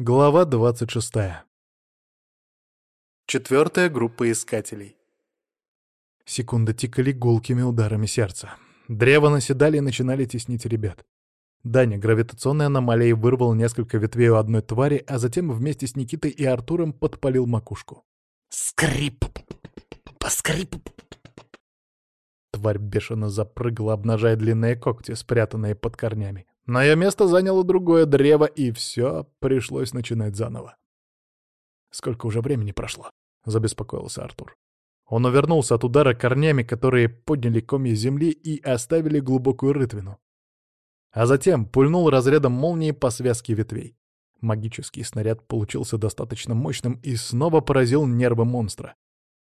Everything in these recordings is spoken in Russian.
Глава 26. Четвертая группа искателей. Секунды тикали гулкими ударами сердца. Древо наседали и начинали теснить ребят. Даня гравитационной аномалией вырвал несколько ветвей у одной твари, а затем вместе с Никитой и Артуром подпалил макушку. Скрип! Поскрип! Тварь бешено запрыгала, обнажая длинные когти, спрятанные под корнями. Ее место заняло другое древо, и все пришлось начинать заново. «Сколько уже времени прошло?» — забеспокоился Артур. Он увернулся от удара корнями, которые подняли комья земли и оставили глубокую рытвину. А затем пульнул разрядом молнии по связке ветвей. Магический снаряд получился достаточно мощным и снова поразил нервы монстра.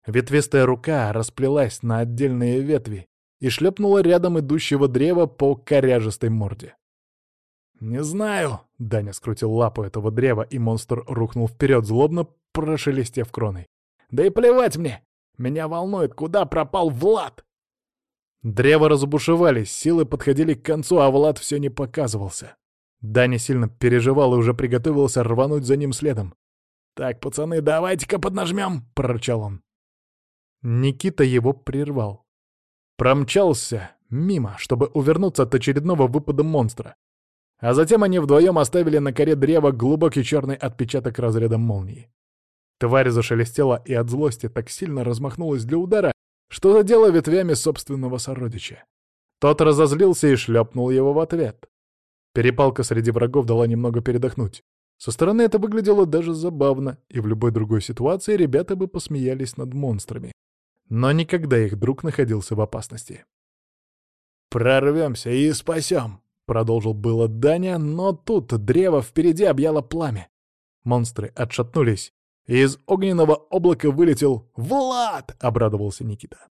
Ветвистая рука расплелась на отдельные ветви и шлепнула рядом идущего древа по коряжестой морде. «Не знаю», — Даня скрутил лапу этого древа, и монстр рухнул вперед, злобно прошелестев кроной. «Да и плевать мне! Меня волнует, куда пропал Влад!» Древа разбушевались, силы подходили к концу, а Влад все не показывался. Даня сильно переживал и уже приготовился рвануть за ним следом. «Так, пацаны, давайте-ка поднажмем!» — прорычал он. Никита его прервал. Промчался мимо, чтобы увернуться от очередного выпада монстра. А затем они вдвоем оставили на коре древа глубокий черный отпечаток разрядом молнии. Тварь зашелестела и от злости так сильно размахнулась для удара, что задела ветвями собственного сородича. Тот разозлился и шлепнул его в ответ. Перепалка среди врагов дала немного передохнуть. Со стороны это выглядело даже забавно, и в любой другой ситуации ребята бы посмеялись над монстрами. Но никогда их друг находился в опасности. «Прорвемся и спасем!» Продолжил было Даня, но тут древо впереди объяло пламя. Монстры отшатнулись, и из огненного облака вылетел «Влад!» — обрадовался Никита.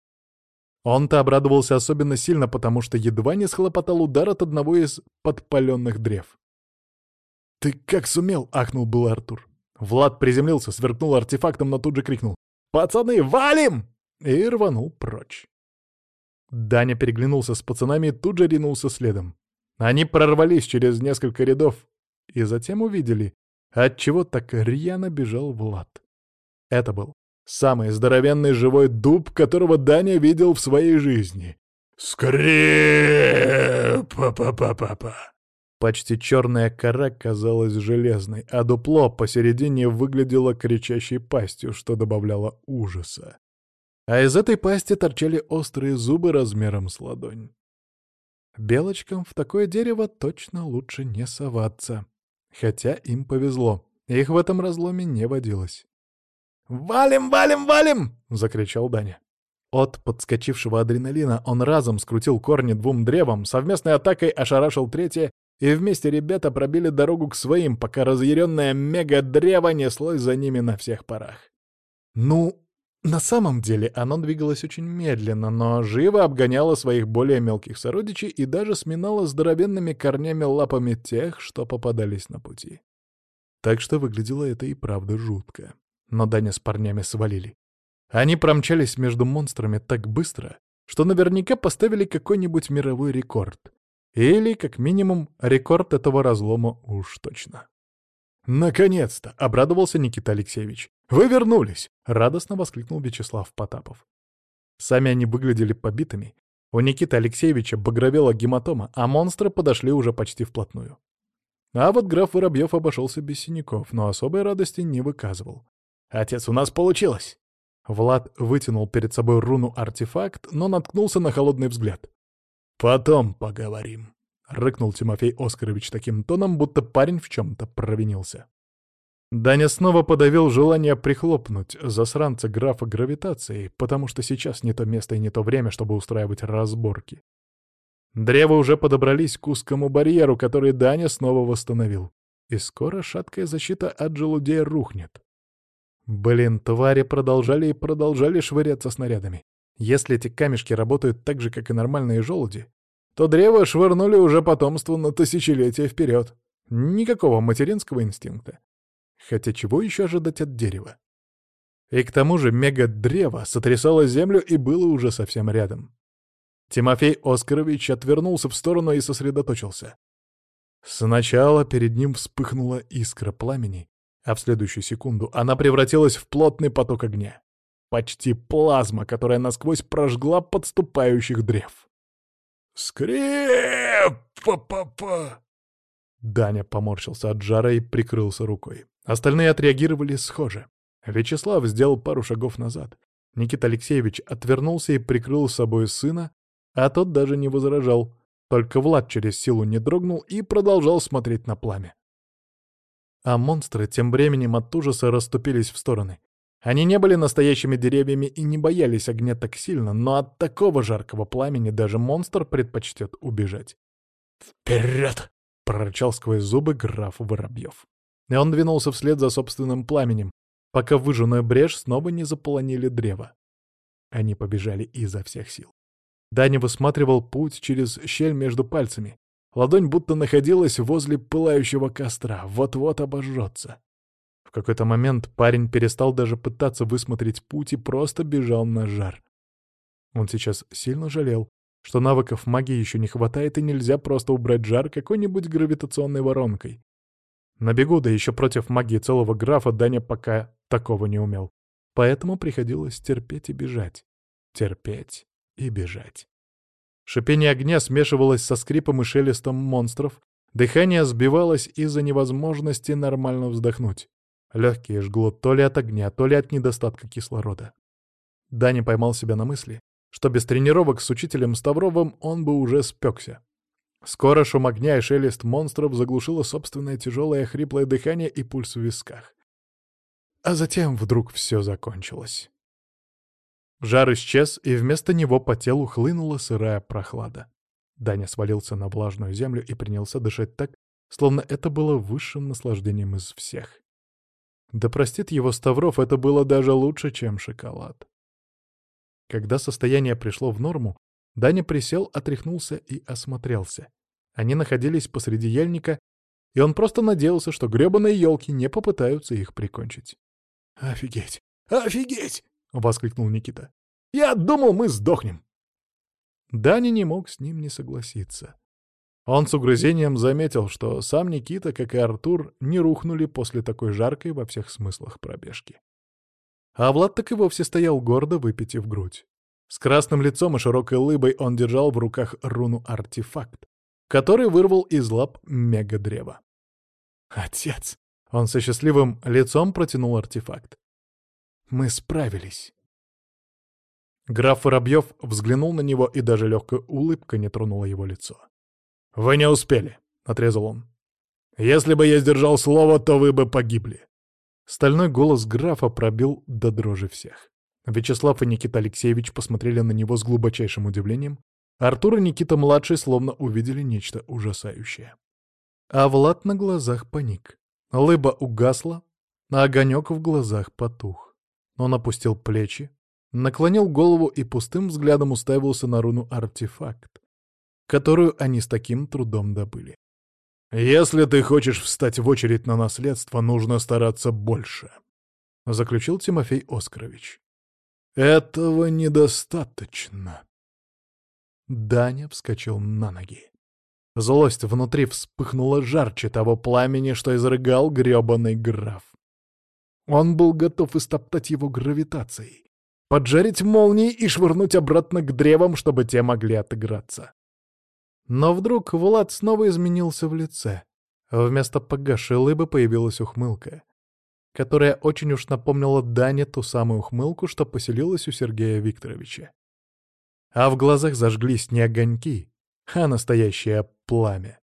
Он-то обрадовался особенно сильно, потому что едва не схлопотал удар от одного из подпаленных древ. «Ты как сумел?» — ахнул был Артур. Влад приземлился, сверкнул артефактом, но тут же крикнул «Пацаны, валим!» и рванул прочь. Даня переглянулся с пацанами и тут же ринулся следом. Они прорвались через несколько рядов и затем увидели, от чего так рьяно бежал Влад. Это был самый здоровенный живой дуб, которого Даня видел в своей жизни. Скрип! Па-па-па-па-па! Почти черная кора казалась железной, а дупло посередине выглядело кричащей пастью, что добавляло ужаса. А из этой пасти торчали острые зубы размером с ладонь. Белочкам в такое дерево точно лучше не соваться. Хотя им повезло, их в этом разломе не водилось. «Валим, валим, валим!» — закричал Даня. От подскочившего адреналина он разом скрутил корни двум древам, совместной атакой ошарашил третье, и вместе ребята пробили дорогу к своим, пока разъяренное мега-древо неслось за ними на всех парах. Ну, на самом деле оно двигалось очень медленно, но живо обгоняло своих более мелких сородичей и даже сминало здоровенными корнями лапами тех, что попадались на пути. Так что выглядело это и правда жутко. Но Даня с парнями свалили. Они промчались между монстрами так быстро, что наверняка поставили какой-нибудь мировой рекорд. Или, как минимум, рекорд этого разлома уж точно. «Наконец-то!» — обрадовался Никита Алексеевич. «Вы вернулись!» — радостно воскликнул Вячеслав Потапов. Сами они выглядели побитыми. У Никиты Алексеевича багровела гематома, а монстры подошли уже почти вплотную. А вот граф Воробьев обошелся без синяков, но особой радости не выказывал. «Отец, у нас получилось!» Влад вытянул перед собой руну-артефакт, но наткнулся на холодный взгляд. «Потом поговорим». — рыкнул Тимофей Оскарович таким тоном, будто парень в чем-то провинился. Даня снова подавил желание прихлопнуть засранца графа гравитацией, потому что сейчас не то место и не то время, чтобы устраивать разборки. Древа уже подобрались к узкому барьеру, который Даня снова восстановил. И скоро шаткая защита от желудей рухнет. Блин, твари продолжали и продолжали швыряться снарядами. Если эти камешки работают так же, как и нормальные желуди, то древо швырнули уже потомство на тысячелетия вперед. Никакого материнского инстинкта. Хотя чего еще ожидать от дерева? И к тому же мега-древо сотрясало землю и было уже совсем рядом. Тимофей Оскарович отвернулся в сторону и сосредоточился. Сначала перед ним вспыхнула искра пламени, а в следующую секунду она превратилась в плотный поток огня. Почти плазма, которая насквозь прожгла подступающих древ. скрип па Даня поморщился от жара и прикрылся рукой. Остальные отреагировали схоже. Вячеслав сделал пару шагов назад. Никита Алексеевич отвернулся и прикрыл собой сына, а тот даже не возражал. Только Влад через силу не дрогнул и продолжал смотреть на пламя. А монстры тем временем от ужаса расступились в стороны. Они не были настоящими деревьями и не боялись огня так сильно, но от такого жаркого пламени даже монстр предпочтет убежать. «Вперед!» — прорычал сквозь зубы граф Воробьев. И он двинулся вслед за собственным пламенем, пока выжженную брешь снова не заполонили древо. Они побежали изо всех сил. Даня высматривал путь через щель между пальцами. Ладонь будто находилась возле пылающего костра, вот-вот обожжется. В какой-то момент парень перестал даже пытаться высмотреть путь и просто бежал на жар. Он сейчас сильно жалел, что навыков магии еще не хватает и нельзя просто убрать жар какой-нибудь гравитационной воронкой. На бегу, да еще против магии целого графа, Даня пока такого не умел. Поэтому приходилось терпеть и бежать. Терпеть и бежать. Шипение огня смешивалось со скрипом и шелестом монстров, дыхание сбивалось из-за невозможности нормально вздохнуть. Легкие жгло то ли от огня, то ли от недостатка кислорода. Даня поймал себя на мысли, что без тренировок с учителем Ставровым он бы уже спекся. Скоро шум огня и шелест монстров заглушило собственное тяжелое хриплое дыхание и пульс в висках. А затем вдруг все закончилось. Жар исчез, и вместо него по телу хлынула сырая прохлада. Даня свалился на влажную землю и принялся дышать так, словно это было высшим наслаждением из всех. Да простит его Ставров, это было даже лучше, чем шоколад. Когда состояние пришло в норму, Даня присел, отряхнулся и осмотрелся. Они находились посреди ельника, и он просто надеялся, что гребаные елки не попытаются их прикончить. «Офигеть! Офигеть!» — воскликнул Никита. «Я думал, мы сдохнем!» Даня не мог с ним не согласиться. Он с угрызением заметил, что сам Никита, как и Артур, не рухнули после такой жаркой во всех смыслах пробежки. А Влад так и вовсе стоял гордо, выпитив грудь. С красным лицом и широкой лыбой он держал в руках руну-артефакт, который вырвал из лап мега-древа. «Отец!» — он со счастливым лицом протянул артефакт. «Мы справились!» Граф Воробьев взглянул на него, и даже легкая улыбка не тронула его лицо. «Вы не успели», — отрезал он. «Если бы я сдержал слово, то вы бы погибли». Стальной голос графа пробил до дрожи всех. Вячеслав и Никита Алексеевич посмотрели на него с глубочайшим удивлением. Артур и Никита-младший словно увидели нечто ужасающее. А Влад на глазах паник. Лыба угасла, а огонек в глазах потух. Он опустил плечи, наклонил голову и пустым взглядом уставился на руну артефакт, которую они с таким трудом добыли. «Если ты хочешь встать в очередь на наследство, нужно стараться больше», — заключил Тимофей Оскарович. Этого недостаточно. Даня вскочил на ноги. Злость внутри вспыхнула жарче того пламени, что изрыгал грёбаный граф. Он был готов истоптать его гравитацией, поджарить молнии и швырнуть обратно к древам, чтобы те могли отыграться. Но вдруг Влад снова изменился в лице. Вместо погасшей лыбы появилась ухмылка которая очень уж напомнила Дане ту самую ухмылку, что поселилась у Сергея Викторовича. А в глазах зажглись не огоньки, а настоящее пламя.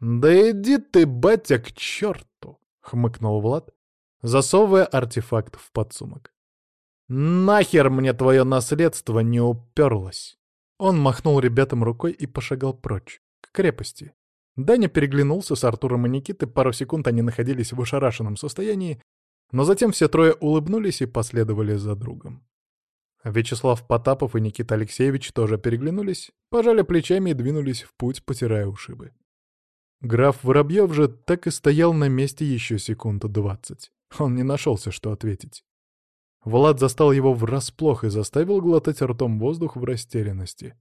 «Да иди ты, батя, к черту!» — хмыкнул Влад, засовывая артефакт в подсумок. «Нахер мне твое наследство не уперлось!» Он махнул ребятам рукой и пошагал прочь, к крепости, Даня переглянулся с Артуром и Никитой, пару секунд они находились в ошарашенном состоянии, но затем все трое улыбнулись и последовали за другом. Вячеслав Потапов и Никита Алексеевич тоже переглянулись, пожали плечами и двинулись в путь, потирая ушибы. Граф Воробьев же так и стоял на месте еще секунду двадцать. Он не нашелся, что ответить. Влад застал его врасплох и заставил глотать ртом воздух в растерянности.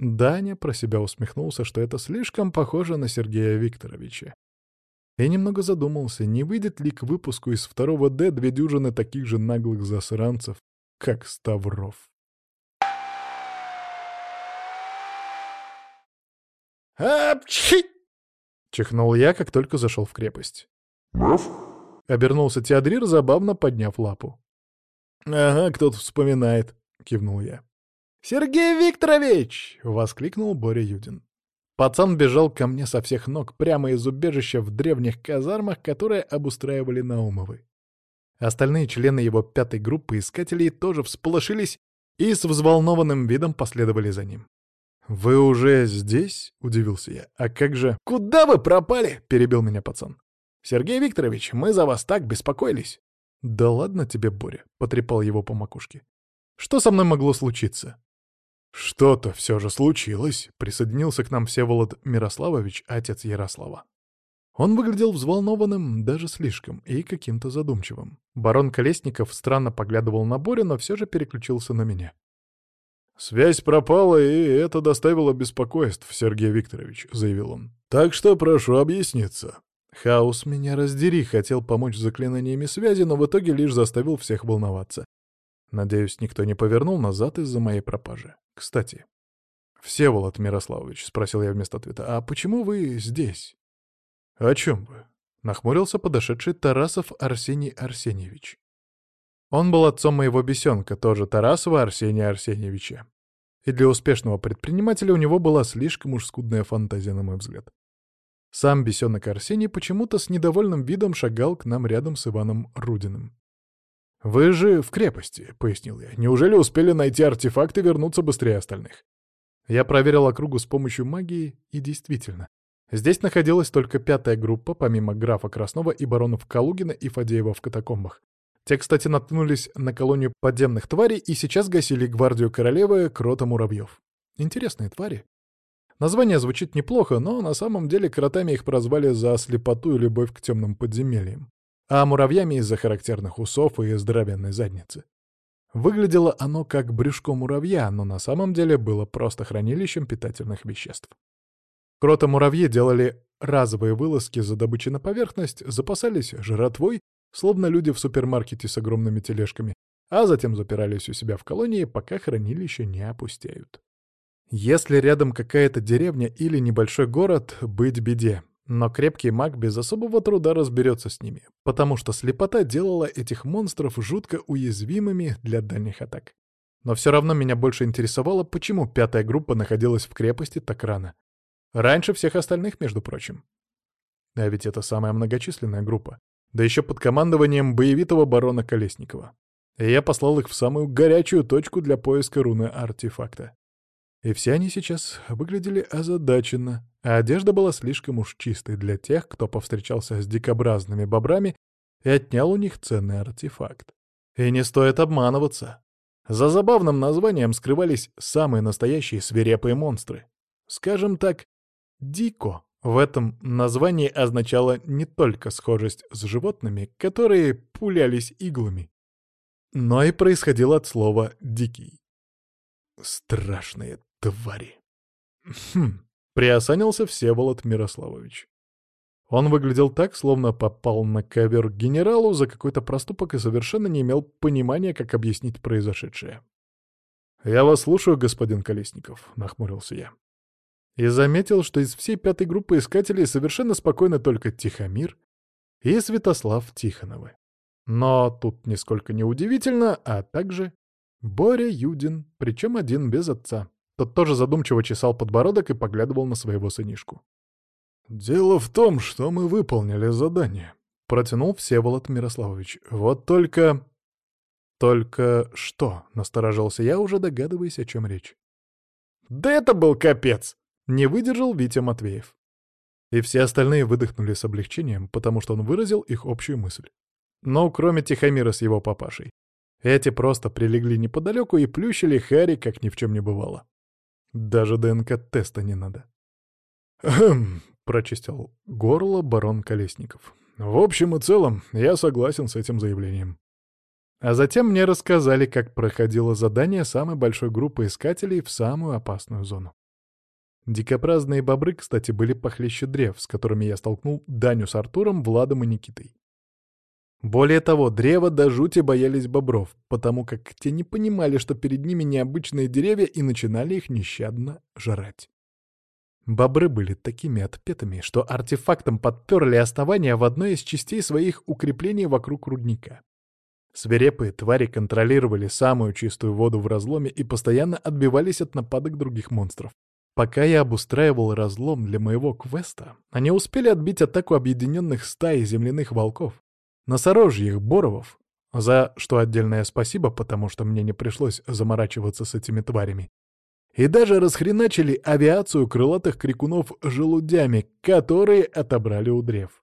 Даня про себя усмехнулся, что это слишком похоже на Сергея Викторовича. И немного задумался, не выйдет ли к выпуску из второго «Д» две дюжины таких же наглых засранцев, как Ставров. «Апчхи!» — чихнул я, как только зашел в крепость. Мав? Обернулся Теодрир, забавно подняв лапу. «Ага, кто-то вспоминает», — кивнул я. «Сергей Викторович!» — воскликнул Боря Юдин. Пацан бежал ко мне со всех ног прямо из убежища в древних казармах, которые обустраивали Наумовы. Остальные члены его пятой группы искателей тоже всполошились и с взволнованным видом последовали за ним. «Вы уже здесь?» — удивился я. «А как же...» «Куда вы пропали?» — перебил меня пацан. «Сергей Викторович, мы за вас так беспокоились». «Да ладно тебе, Боря», — потрепал его по макушке. «Что со мной могло случиться?» «Что-то все же случилось», — присоединился к нам Всеволод Мирославович, отец Ярослава. Он выглядел взволнованным, даже слишком, и каким-то задумчивым. Барон Колесников странно поглядывал на Борю, но все же переключился на меня. «Связь пропала, и это доставило беспокойств, Сергей Викторович», — заявил он. «Так что прошу объясниться». Хаос меня раздери, хотел помочь заклинаниями связи, но в итоге лишь заставил всех волноваться. Надеюсь, никто не повернул назад из-за моей пропажи. Кстати, Всеволод Мирославович, — спросил я вместо ответа, — а почему вы здесь? О чем вы? — нахмурился подошедший Тарасов Арсений Арсеньевич. Он был отцом моего бесенка, тоже Тарасова Арсения Арсеньевича. И для успешного предпринимателя у него была слишком уж скудная фантазия, на мой взгляд. Сам бесенок Арсений почему-то с недовольным видом шагал к нам рядом с Иваном Рудиным. «Вы же в крепости», — пояснил я. «Неужели успели найти артефакт и вернуться быстрее остальных?» Я проверил округу с помощью магии, и действительно. Здесь находилась только пятая группа, помимо графа Краснова и баронов Калугина и Фадеева в катакомбах. Те, кстати, наткнулись на колонию подземных тварей и сейчас гасили гвардию королевы Крота Муравьев. Интересные твари. Название звучит неплохо, но на самом деле кротами их прозвали за слепоту и любовь к темным подземельям а муравьями из-за характерных усов и здоровенной задницы. Выглядело оно как брюшко муравья, но на самом деле было просто хранилищем питательных веществ. Крота-муравьи делали разовые вылазки за добычей на поверхность, запасались жратвой, словно люди в супермаркете с огромными тележками, а затем запирались у себя в колонии, пока хранилища не опустеют. Если рядом какая-то деревня или небольшой город, быть беде. Но крепкий маг без особого труда разберется с ними, потому что слепота делала этих монстров жутко уязвимыми для дальних атак. Но все равно меня больше интересовало, почему пятая группа находилась в крепости так рано. Раньше всех остальных, между прочим. А ведь это самая многочисленная группа. Да еще под командованием боевитого барона Колесникова. И я послал их в самую горячую точку для поиска руны артефакта. И все они сейчас выглядели озадаченно, а одежда была слишком уж чистой для тех, кто повстречался с дикобразными бобрами и отнял у них ценный артефакт. И не стоит обманываться. За забавным названием скрывались самые настоящие свирепые монстры. Скажем так, «дико» в этом названии означало не только схожесть с животными, которые пулялись иглами, но и происходило от слова «дикий». Страшные твари. Хм, приосанился Всеволод Мирославович. Он выглядел так, словно попал на ковер к генералу за какой-то проступок и совершенно не имел понимания, как объяснить произошедшее. «Я вас слушаю, господин Колесников», — нахмурился я. И заметил, что из всей пятой группы искателей совершенно спокойно только Тихомир и Святослав Тихоновы. Но тут нисколько не удивительно, а также Боря Юдин, причем один без отца. Тот тоже задумчиво чесал подбородок и поглядывал на своего сынишку. «Дело в том, что мы выполнили задание», — протянул Всеволод Мирославович. «Вот только...» «Только что?» — насторожился я, уже догадываясь, о чем речь. «Да это был капец!» — не выдержал Витя Матвеев. И все остальные выдохнули с облегчением, потому что он выразил их общую мысль. Но кроме Тихомира с его папашей. Эти просто прилегли неподалеку и плющили Харри, как ни в чем не бывало. Даже ДНК-теста не надо. «Хм», — прочистил горло барон Колесников. «В общем и целом, я согласен с этим заявлением». А затем мне рассказали, как проходило задание самой большой группы искателей в самую опасную зону. Дикопраздные бобры, кстати, были похлеще древ, с которыми я столкнул Даню с Артуром, Владом и Никитой. Более того, древа до жути боялись бобров, потому как те не понимали, что перед ними необычные деревья и начинали их нещадно жрать. Бобры были такими отпетыми, что артефактом подперли основания в одной из частей своих укреплений вокруг рудника. Свирепые твари контролировали самую чистую воду в разломе и постоянно отбивались от нападок других монстров. Пока я обустраивал разлом для моего квеста, они успели отбить атаку объединенных стаи земляных волков, носорожьих боровов, за что отдельное спасибо, потому что мне не пришлось заморачиваться с этими тварями. И даже расхреначили авиацию крылатых крикунов желудями, которые отобрали у древ.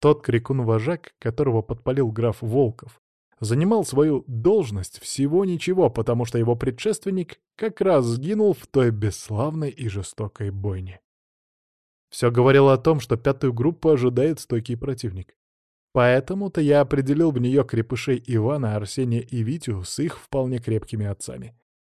Тот крикун-вожак, которого подпалил граф Волков, занимал свою должность всего ничего, потому что его предшественник как раз сгинул в той бесславной и жестокой бойне. Все говорило о том, что пятую группу ожидает стойкий противник. Поэтому-то я определил в нее крепышей Ивана, Арсения и Витю с их вполне крепкими отцами.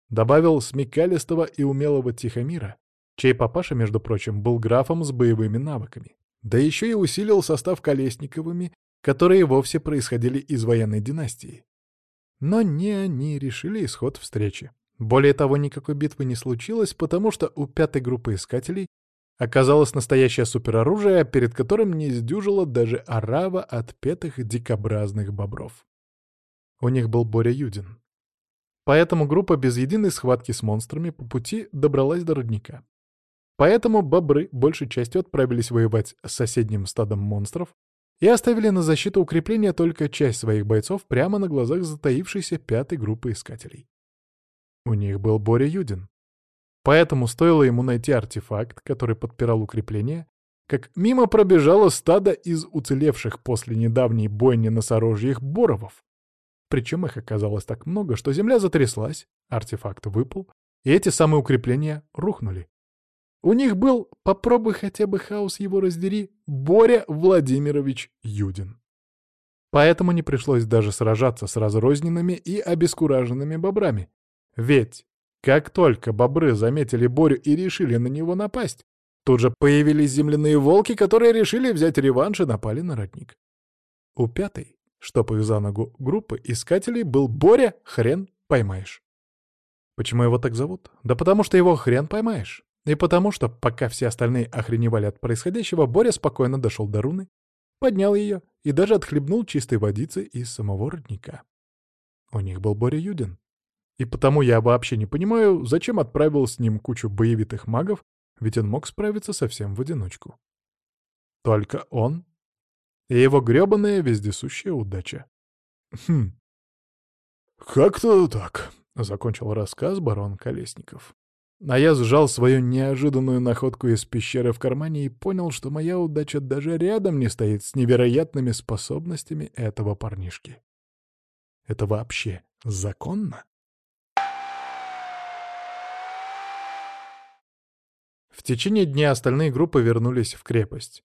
Добавил смекалистого и умелого Тихомира, чей папаша, между прочим, был графом с боевыми навыками. Да еще и усилил состав Колесниковыми, которые вовсе происходили из военной династии. Но не они решили исход встречи. Более того, никакой битвы не случилось, потому что у пятой группы искателей оказалось настоящее супероружие, перед которым не сдюжила даже арава отпетых дикобразных бобров. У них был Боря Юдин. Поэтому группа без единой схватки с монстрами по пути добралась до родника. Поэтому бобры большей частью отправились воевать с соседним стадом монстров и оставили на защиту укрепления только часть своих бойцов прямо на глазах затаившейся пятой группы искателей. У них был Боря Юдин, Поэтому стоило ему найти артефакт, который подпирал укрепление, как мимо пробежало стадо из уцелевших после недавней бойни носорожьих боровов. Причем их оказалось так много, что земля затряслась, артефакт выпал, и эти самые укрепления рухнули. У них был, попробуй хотя бы хаос его раздери, Боря Владимирович Юдин. Поэтому не пришлось даже сражаться с разрозненными и обескураженными бобрами. Ведь как только бобры заметили Борю и решили на него напасть, тут же появились земляные волки, которые решили взять реванш и напали на родник. У пятой, их за ногу группы искателей, был Боря «Хрен поймаешь». Почему его так зовут? Да потому что его хрен поймаешь. И потому что, пока все остальные охреневали от происходящего, Боря спокойно дошел до руны, поднял ее и даже отхлебнул чистой водицы из самого родника. У них был Боря Юдин. И потому я вообще не понимаю, зачем отправил с ним кучу боевитых магов, ведь он мог справиться совсем в одиночку. Только он и его грёбаная вездесущая удача. Хм. «Как-то так», — закончил рассказ барон Колесников. А я сжал свою неожиданную находку из пещеры в кармане и понял, что моя удача даже рядом не стоит с невероятными способностями этого парнишки. Это вообще законно? В течение дня остальные группы вернулись в крепость.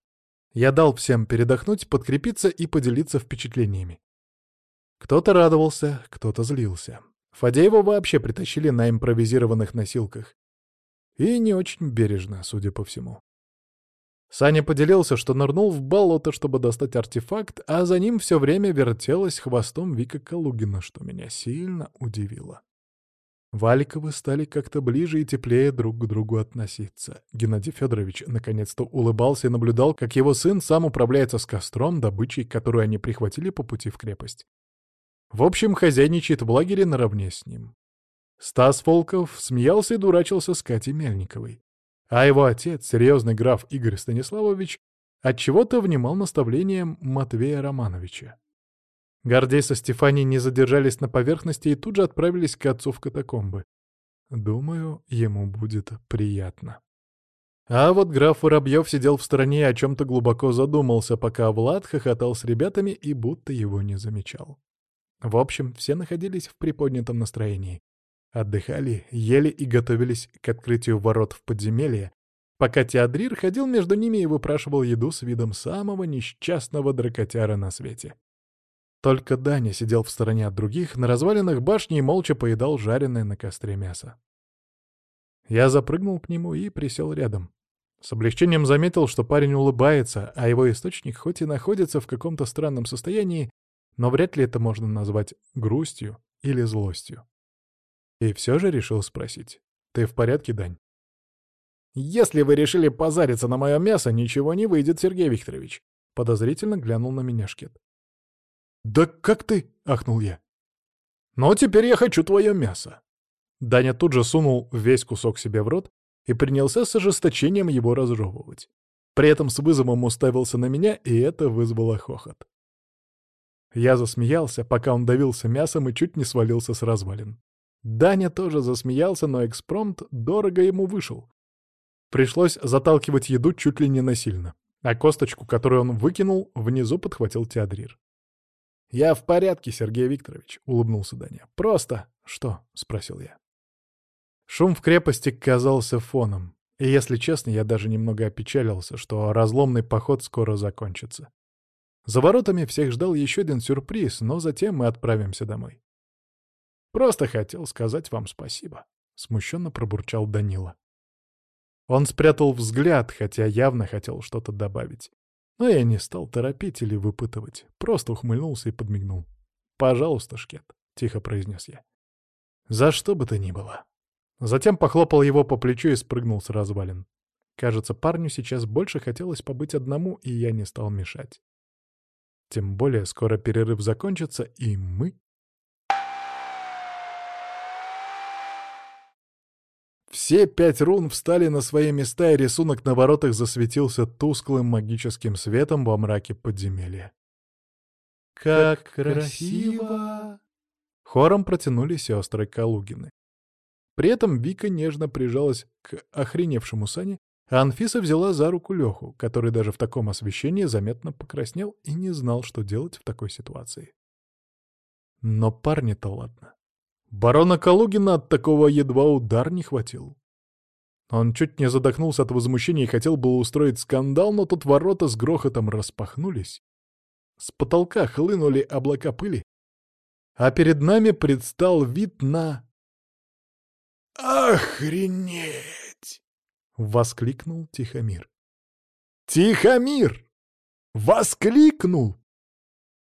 Я дал всем передохнуть, подкрепиться и поделиться впечатлениями. Кто-то радовался, кто-то злился. Фадеева вообще притащили на импровизированных носилках. И не очень бережно, судя по всему. Саня поделился, что нырнул в болото, чтобы достать артефакт, а за ним все время вертелась хвостом Вика Калугина, что меня сильно удивило. Валиковы стали как-то ближе и теплее друг к другу относиться. Геннадий Федорович наконец-то улыбался и наблюдал, как его сын сам управляется с костром, добычей, которую они прихватили по пути в крепость. В общем, хозяйничает в лагере наравне с ним. Стас Волков смеялся и дурачился с Катей Мельниковой. А его отец, серьезный граф Игорь Станиславович, отчего-то внимал наставлениям Матвея Романовича. Гордей со Стефанией не задержались на поверхности и тут же отправились к отцу в катакомбы. Думаю, ему будет приятно. А вот граф Воробьев сидел в стороне и о чем-то глубоко задумался, пока Влад хохотал с ребятами и будто его не замечал. В общем, все находились в приподнятом настроении. Отдыхали, ели и готовились к открытию ворот в подземелье, пока Теодрир ходил между ними и выпрашивал еду с видом самого несчастного дракотяра на свете. Только Даня сидел в стороне от других, на развалинах башни и молча поедал жареное на костре мясо. Я запрыгнул к нему и присел рядом. С облегчением заметил, что парень улыбается, а его источник хоть и находится в каком-то странном состоянии, но вряд ли это можно назвать грустью или злостью. И все же решил спросить. «Ты в порядке, Дань?» «Если вы решили позариться на мое мясо, ничего не выйдет, Сергей Викторович», — подозрительно глянул на меня Шкет. «Да как ты?» — ахнул я. «Но теперь я хочу твое мясо». Даня тут же сунул весь кусок себе в рот и принялся с ожесточением его разжевывать. При этом с вызовом уставился на меня, и это вызвало хохот. Я засмеялся, пока он давился мясом и чуть не свалился с развалин. Даня тоже засмеялся, но экспромт дорого ему вышел. Пришлось заталкивать еду чуть ли не насильно, а косточку, которую он выкинул, внизу подхватил Теодрир. «Я в порядке, Сергей Викторович», — улыбнулся Даня. «Просто...» «Что?» — спросил я. Шум в крепости казался фоном, и, если честно, я даже немного опечалился, что разломный поход скоро закончится. За воротами всех ждал еще один сюрприз, но затем мы отправимся домой. «Просто хотел сказать вам спасибо», — смущенно пробурчал Данила. Он спрятал взгляд, хотя явно хотел что-то добавить. Но я не стал торопить или выпытывать, просто ухмыльнулся и подмигнул. «Пожалуйста, Шкет», — тихо произнес я. «За что бы то ни было». Затем похлопал его по плечу и спрыгнул с развалин. Кажется, парню сейчас больше хотелось побыть одному, и я не стал мешать. Тем более скоро перерыв закончится, и мы... Все пять рун встали на свои места, и рисунок на воротах засветился тусклым магическим светом во мраке подземелья. «Как красиво!» Хором протянули сестры Калугины. При этом Вика нежно прижалась к охреневшему Сане, а Анфиса взяла за руку Леху, который даже в таком освещении заметно покраснел и не знал, что делать в такой ситуации. Но парни-то ладно. Барона Калугина от такого едва удар не хватил. Он чуть не задохнулся от возмущения и хотел было устроить скандал, но тут ворота с грохотом распахнулись. С потолка хлынули облака пыли, а перед нами предстал вид на «Охренеть!» — воскликнул Тихомир. «Тихомир! Воскликнул!»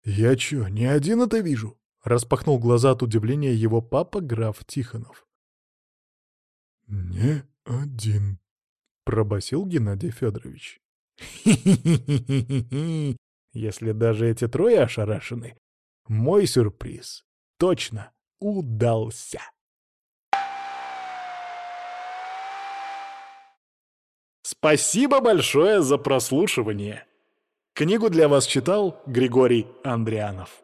«Я чё, не один это вижу?» — распахнул глаза от удивления его папа, граф Тихонов. «Не один», — пробасил Геннадий Федорович. «Хи-хи-хи-хи-хи! Если даже эти трое ошарашены, мой сюрприз точно удался!» Спасибо большое за прослушивание. Книгу для вас читал Григорий Андрианов.